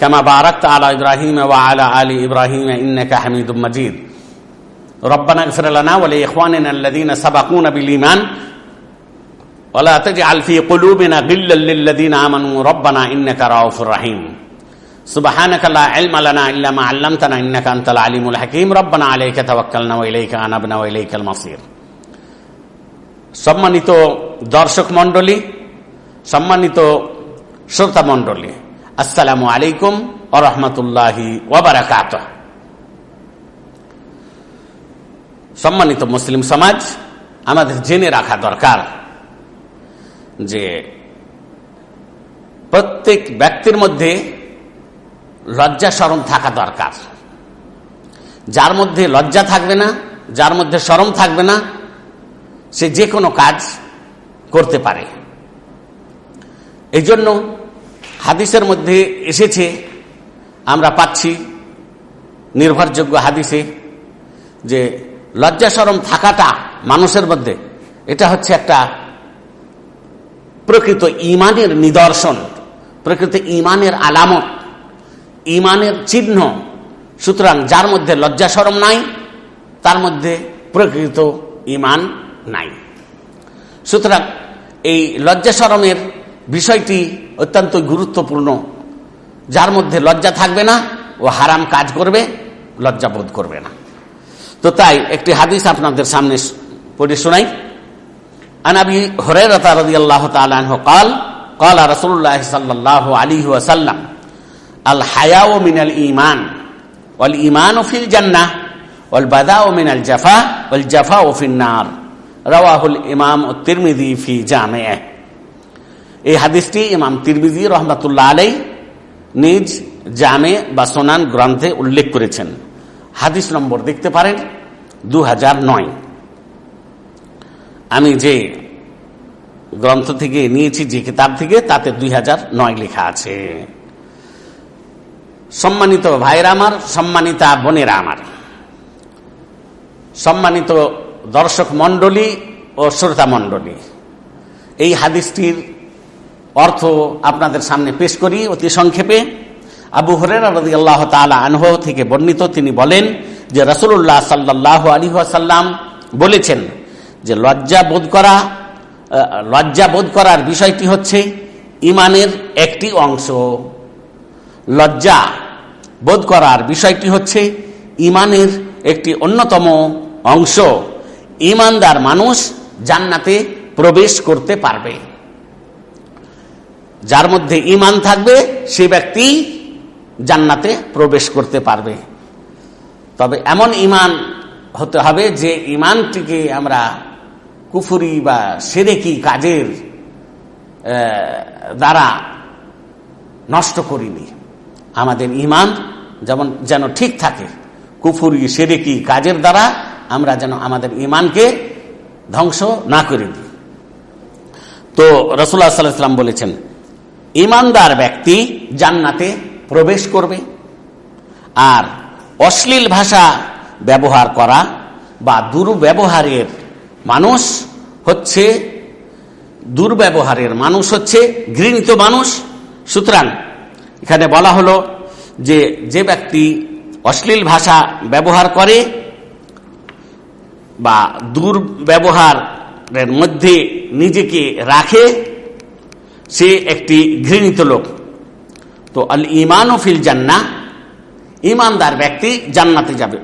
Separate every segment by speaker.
Speaker 1: كما باركت على إبراهيم وعلى آل إبراهيم إنك حميد مجيد ربنا اغفر لنا ولإخواننا الذين سبقونا بالإيمان ولا تجعل في قلوبنا غلا للذين آمنوا ربنا إنك رؤوف رحيم سبحانك لا علم لنا إلا ما علمتنا إنك أنت العليم الحكيم ربنا عليك توكلنا وإليك أنبنا وإليك المصير সম্মানিত দর্শক মণ্ডলী সম্মানিত শ্রোতা মণ্ডলী আসসালামু আলাইকুম ওরহমতুল্লাহি ওবরাকাত সম্মানিত মুসলিম সমাজ, আমাদের জেনে রাখা দরকার যে প্রত্যেক ব্যক্তির মধ্যে লজ্জা সরম থাকা দরকার। যার মধ্যে লজ্জা থাকবে না, যার মধ্যে সরম থাকবে না, সে যে কোনো কাজ করতে পারে। এই জন্য হাদিসের মধ্যে এসেছে, আমরা পাচ্ছি নির্ভরযোগ্য হাদিসে যে লজ্জা সরম থাকাটা মানুষের মধ্যে, এটা হচ্ছে একটা প্রকৃত ইমানের নিদর্শন, প্রকৃত ইমানের আলামত, ইমানের চিহ্ন। সুতরাং যার মধ্যে লজ্জা সরম নাই, তার মধ্যে প্রকৃত ইমান নাই। সুতরাং এই লজ্জা সরমের বিষয়টি অত্যন্ত গুরুত্বপূর্ণ যার মধ্যে লজ্জা থাকবে না ও হারাম কাজ করবে লজ্জা বোধ করবে না তো তাই একটি হাদিস আপনাদের সামনে পড়ে শোনাই عن ابي هريره رضي الله تعالى عنه قال قال رسول الله صلى الله عليه وسلم الحياء من الايمان والايمان في الجنه والبذاء من الجفاء والجفاء في النار رواه الامام الترمذي في جامعه এই হাদিসটি ইমাম তিরমিজি রহমতুল্লাহ আলাই নিজ জামে বা সোনান গ্রন্থে উল্লেখ করেছেন। হাদিস নম্বর দেখতে পারেন দুহাজার নয়। আমি যে গ্রন্থ থেকে নিয়েছি, যে কিতাব থেকে, তাতে দুই হাজার নয় লেখা আছে। সম্মানিত ভাইরা আমার, সম্মানিতা বোনেরা আমার, সম্মানিত দর্শক মন্ডলী ও শ্রোতা মন্ডলী এই হাদিসটির অর্থ আপনাদের সামনে পেশ করি অতি সংক্ষেপে। আবু হরের আল্লাহ আনহ থেকে বর্ণিত তিনি বলেন যে রসুল্লাহ সাল্লাহ আলী আসাল্লাম বলেছেন যে লজ্জা বোধ করা লজ্জা বোধ করার বিষয়টি হচ্ছে ইমানের একটি অংশ। লজ্জা বোধ করার বিষয়টি হচ্ছে ইমানের একটি অন্যতম অংশ। ইমানদার মানুষ জান্নাতে প্রবেশ করতে পারবে। যার মধ্যে ইমান থাকবে, সে ব্যক্তি জান্নাতে প্রবেশ করতে পারবে। তবে এমন ইমান হতে হবে যে ইমানটিকে আমরা কুফুরি বা সেরেকি কাজের দ্বারা নষ্ট করিনি। আমাদের ইমান যেমন, যেন ঠিক থাকে, কুফুরি, সেরেকি কাজের দ্বারা আমরা যেন আমাদের ইমানকে ধ্বংস না করে দিই। তো রসুল্লাহ সাল্লাহ সাল্লাম বলেছেন ইমানদার ব্যক্তি জান্নাতে প্রবেশ করবে। আর অশ্লীল ভাষা ব্যবহার করা বা দুর্ব্যবহারের মানুষ হচ্ছে, দুর্ব্যবহারের মানুষ হচ্ছে ঘৃণিত মানুষ। সুতরাং এখানে বলা হলো যে যে ব্যক্তি অশ্লীল ভাষা ব্যবহার করে বা দুর্ব্যবহারের মধ্যে নিজেকে রাখে সে একটি ঘৃণিত লোক। তো আল ইমান ফিল জান্না ইমানদার ব্যক্তি জান্নাতে যাবে।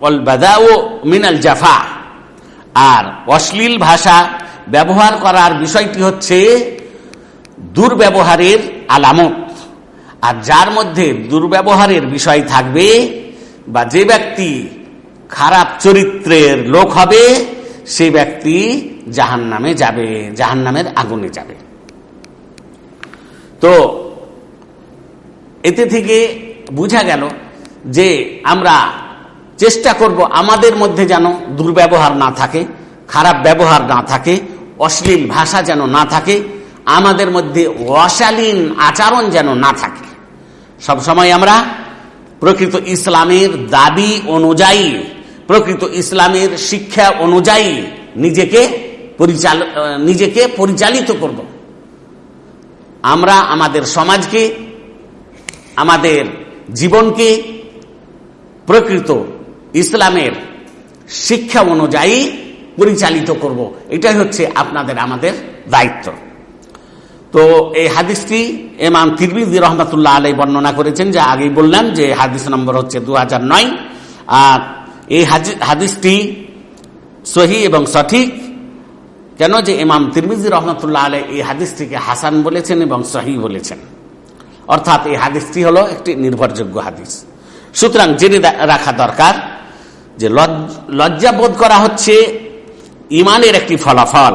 Speaker 1: অল ও মিনাল জাফা। আর অশ্লীল ভাষা ব্যবহার করার বিষয়টি হচ্ছে দুর্ব্যবহারের আলামত। আর যার মধ্যে দুর্ব্যবহারের বিষয় থাকবে বা যে ব্যক্তি খারাপ চরিত্রের লোক হবে, সে ব্যক্তি জাহান নামে যাবে জাহান নামের আগুনে যাবে। তো এতে থেকে বোঝা গেল যে আমরা চেষ্টা করব আমাদের মধ্যে যেন দুর্ব্যবহার না থাকে, খারাপ ব্যবহার না থাকে, অশ্লীল ভাষা যেন না থাকে, আমাদের মধ্যে অশালীন আচরণ যেন না থাকে। সবসময় আমরা প্রকৃত ইসলামের দাবি অনুযায়ী, প্রকৃত ইসলামের শিক্ষা অনুযায়ী নিজেকে পরিচাল নিজেকে পরিচালিত করব। আমরা আমাদের সমাজকে আমাদের জীবনকে প্রকৃত ইসলামের শিক্ষা অনুযায়ী পরিচালিত করব। এটাই হচ্ছে আপনাদের আমাদের দায়িত্ব। তো এই হাদিসটি এমাম তিরমিজি রহমতুল্লাহ আলাই বর্ণনা করেছেন যা আগেই বললাম যে হাদিস নম্বর হচ্ছে দু আর এই হাদিসটি সহি এবং সঠিক। কেন যে ইমাম তিরমিজি রহমতুল্লাহ আলাই এই হাদিসটিকে হাসান বলেছেন এবং সহি বলেছেন? অর্থাৎ এই হাদিসটি হলো একটি নির্ভরযোগ্য হাদিস। সুতরাং জেনে রাখা দরকার যে লজ্জা বোধ করা হচ্ছে ইমানের একটি ফলাফল।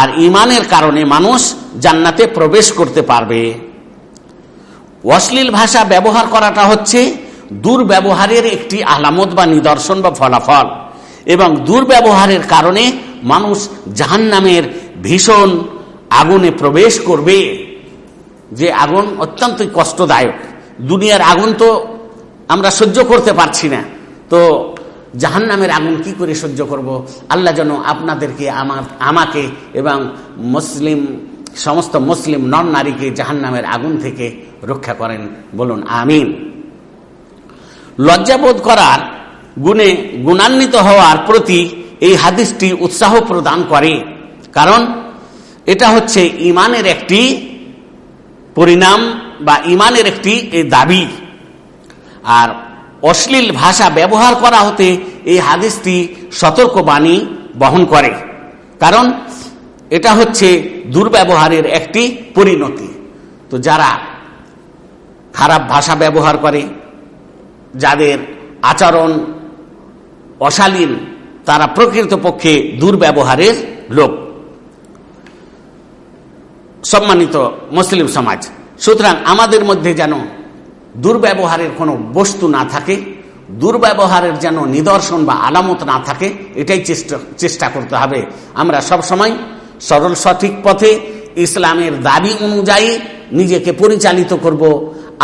Speaker 1: আর ইমানের কারণে মানুষ জান্নাতে প্রবেশ করতে পারবে। অশ্লীল ভাষা ব্যবহার করাটা হচ্ছে দুর্ব্যবহারের একটি আলামত বা নিদর্শন বা ফলাফল। এবং দুর্ব্যবহারের কারণে মানুষ জাহান নামের ভীষণ আগুনে প্রবেশ করবে। যে আগুন অত্যন্ত কষ্টদায়ক। দুনিয়ার আগুন তো আমরা সহ্য করতে পারছি না। তো জাহান নামের আগুন কি করে সহ্য করব? আল্লাহ যেন আপনাদেরকে, আমার, আমাকে এবং মুসলিম, সমস্ত মুসলিম নন নারীকে জাহান নামের আগুন থেকে রক্ষা করেন। বলুন, আমিন। লজ্জাবোধ করার গুণে গুণান্বিত হওয়ার প্রতি এই হাদিসটি উৎসাহ প্রদান করে। কারণ এটা হচ্ছে ইমানের একটি পরিণাম বা ইমানের একটি দাবি। আর অশ্লীল ভাষা ব্যবহার করা হতে এই হাদিসটি সতর্কবাণী বহন করে। কারণ এটা হচ্ছে দুর্ব্যবহারের একটি পরিণতি। তো যারা খারাপ ভাষা ব্যবহার করে, যাদের আচরণ অশালীন তারা প্রকৃতপক্ষে দুর্ব্যবহারের লোক। সম্মানিত মুসলিম সমাজ, সুতরাং আমাদের মধ্যে যেন দুর্ব্যবহারের কোনো বস্তু না থাকে, দুর্ব্যবহারের যেন নিদর্শন বা আলামত না থাকে, এটাই চেষ্টা চেষ্টা করতে হবে। আমরা সব সময় সরল সঠিক পথে ইসলামের দাবি অনুযায়ী নিজেকে পরিচালিত করব,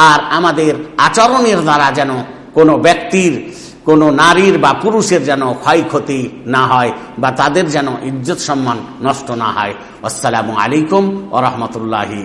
Speaker 1: আর আমাদের আচরণের দ্বারা যেন কোনো ব্যক্তির কোনো নারীর বা পুরুষের যেন ক্ষয়ক্ষতি না হয় বা তাদের যেন ইজ্জত সম্মান নষ্ট না হয়। আসসালামু আলাইকুম ও রহমতুল্লাহি